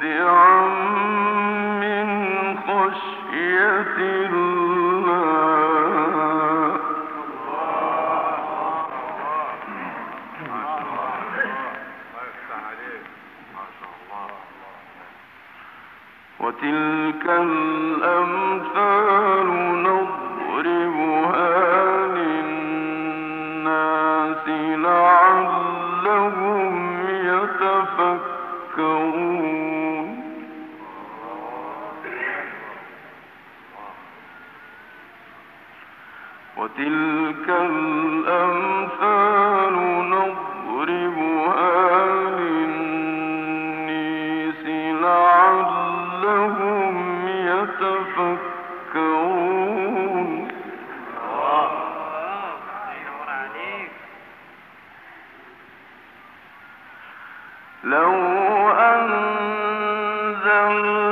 the um,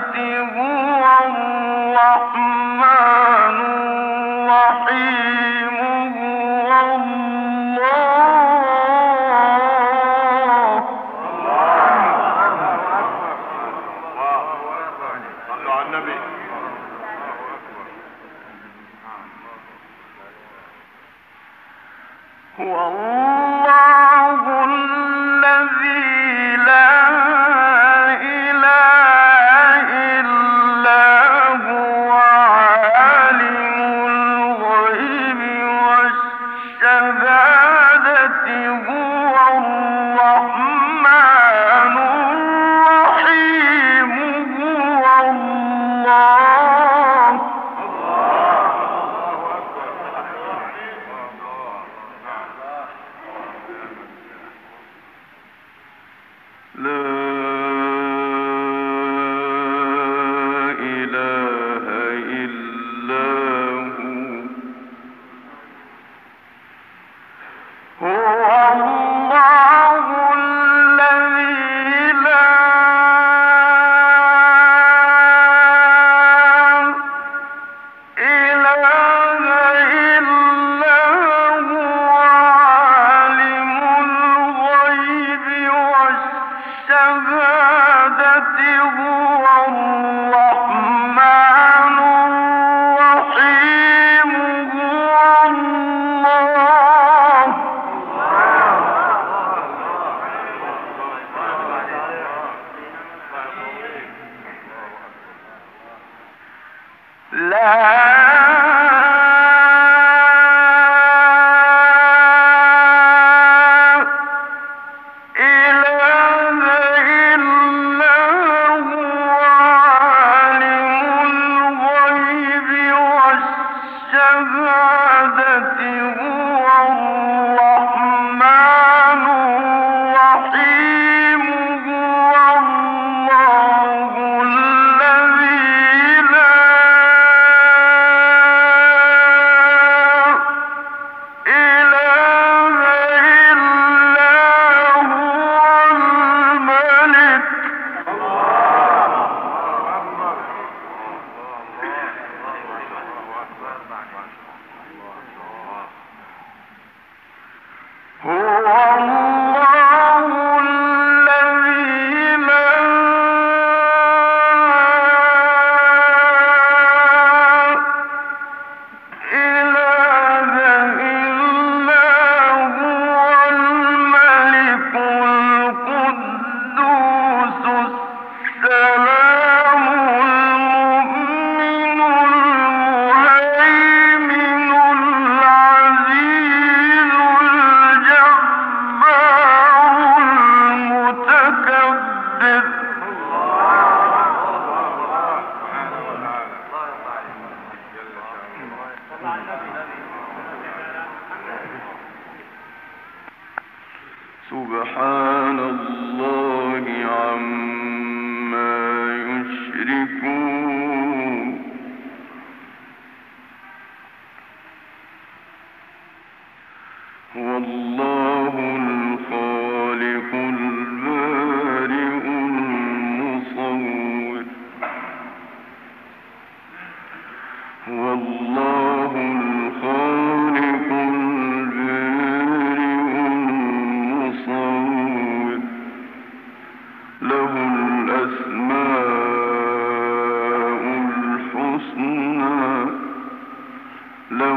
فاتهم له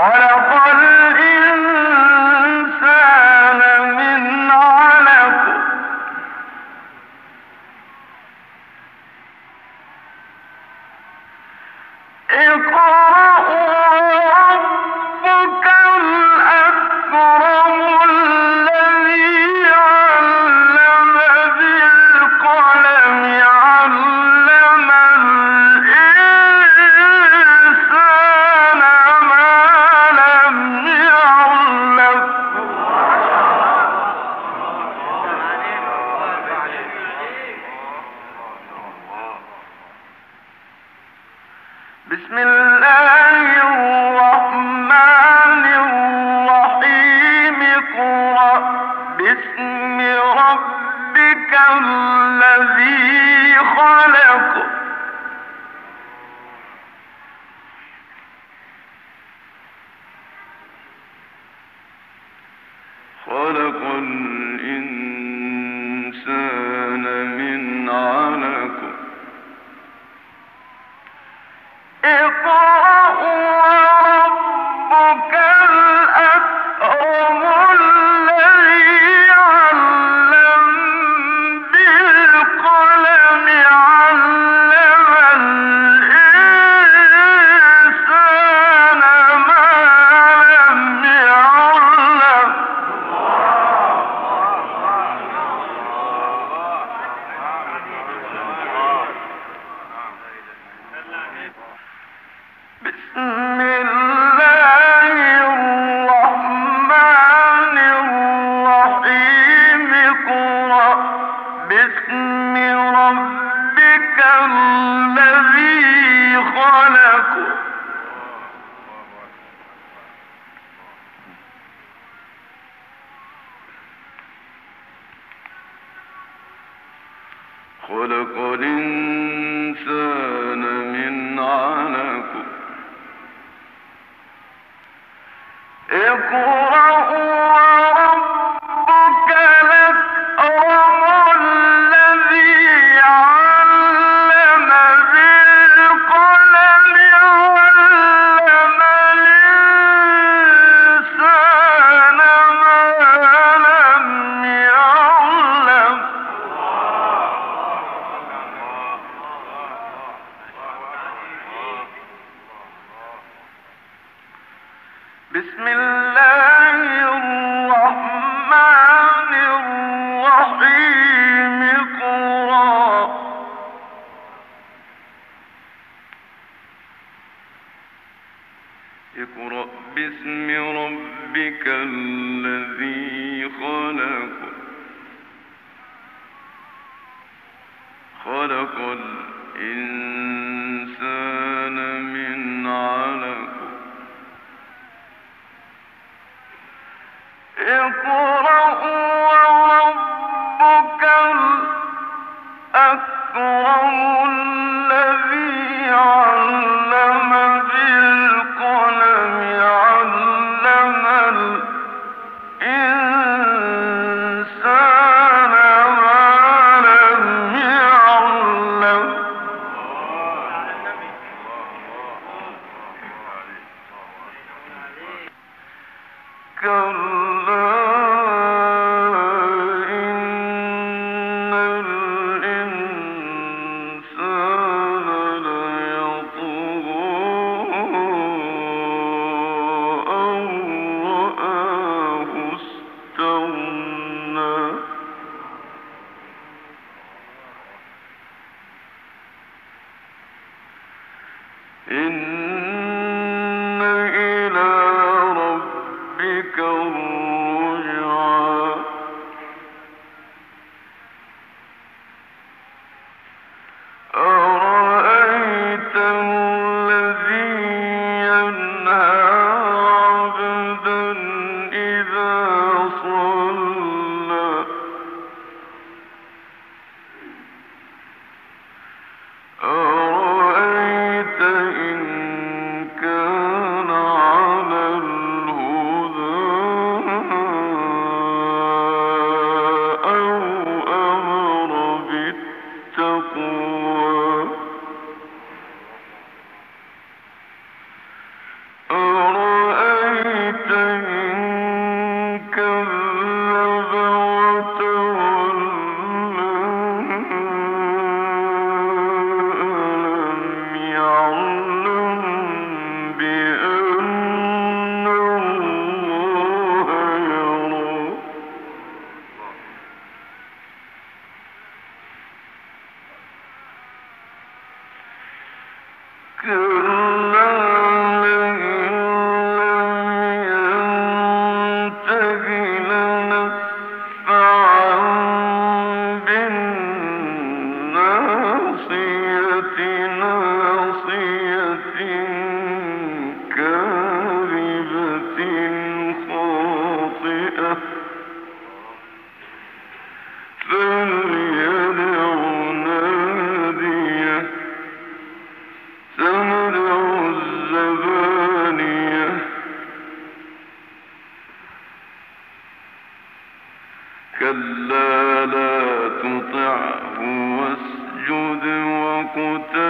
خلق الإنسان خلق الإنسان اقرأ خلق إن واقترب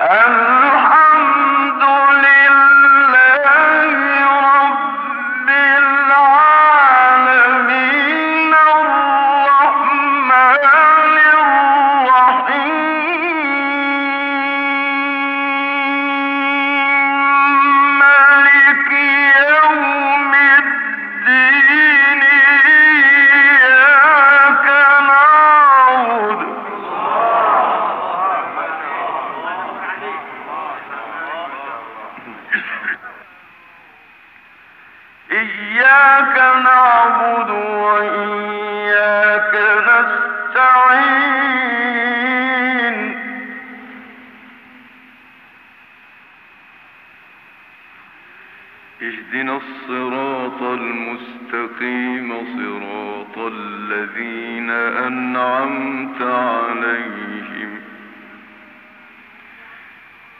And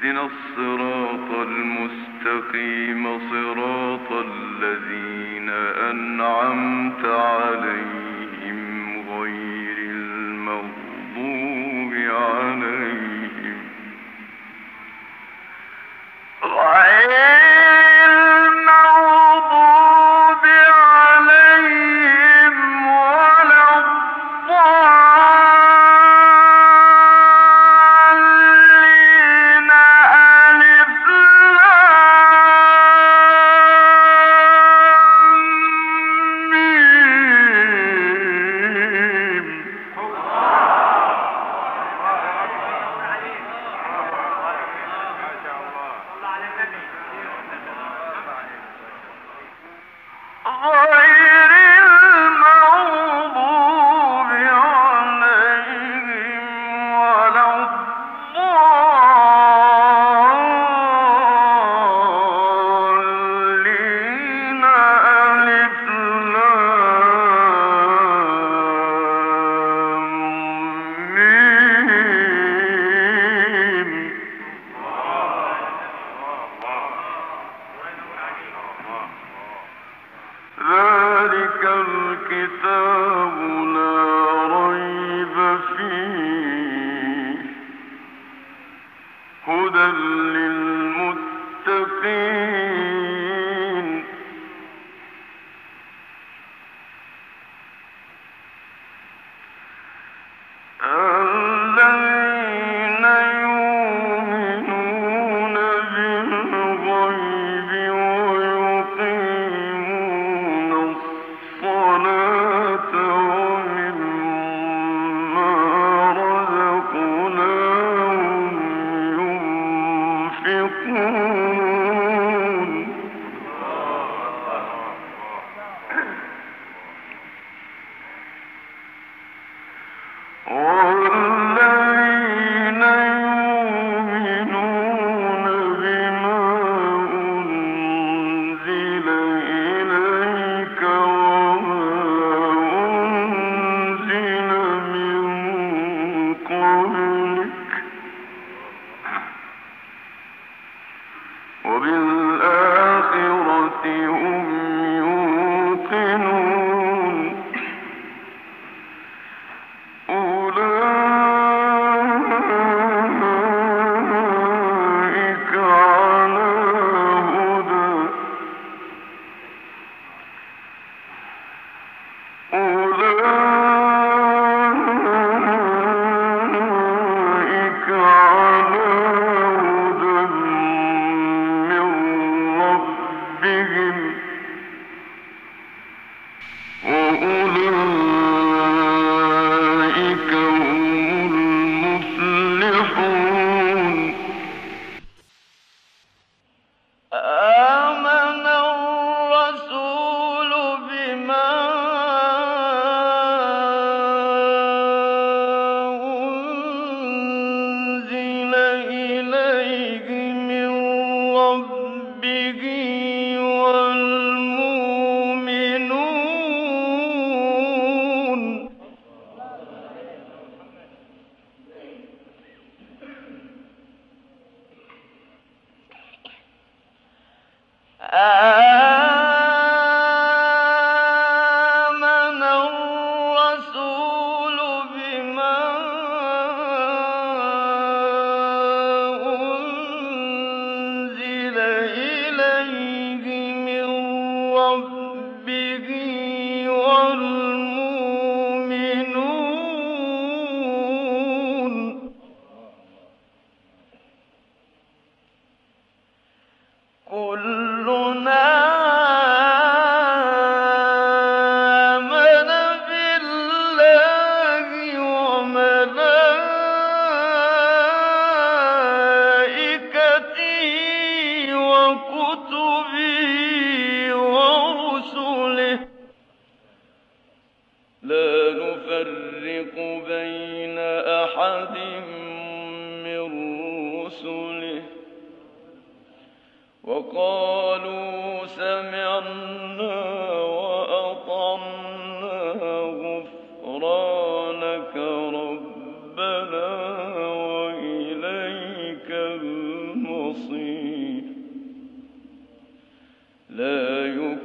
de nosso eh,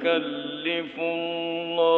يكلف الله